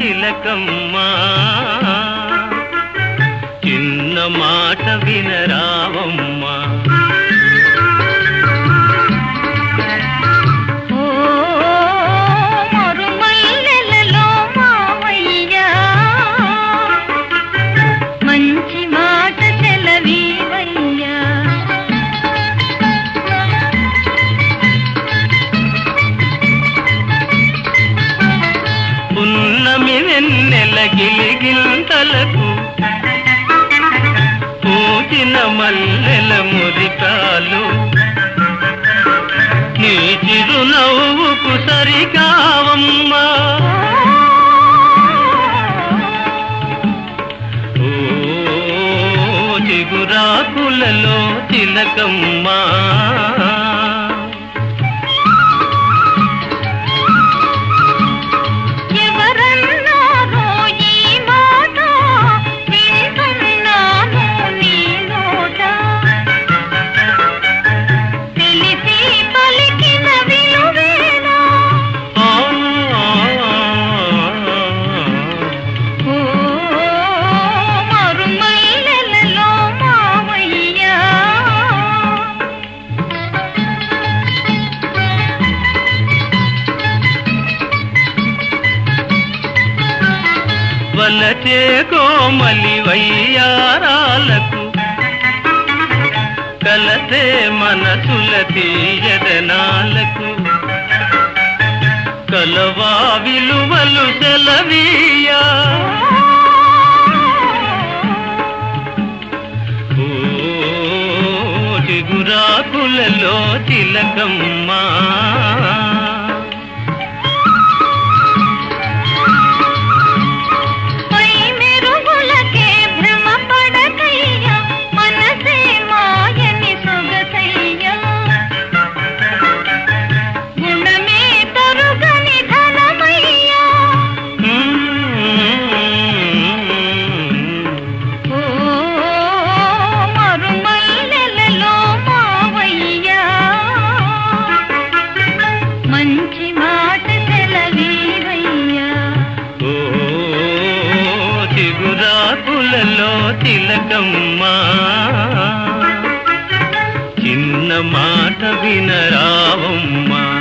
చిగురాకులలో తిలకమ్మా. చిన్న మాట వినరా వెన్నెల గిలిగింతలకు పూచిన మల్లెల మురికాలు నీ చిరునవ్వుకు సరికావమ్మా ఓ చిగురాకులలో చిలకమ్మా వలచే కోమలి వయ్యారాలకు కలసే మనసుల తీయదనాలకు కలవా విలువలు సెలవీయా? ఓ చిగురాకులలో తిలకం తిలకమ్మా చిన్న మాట వినరావమ్మా.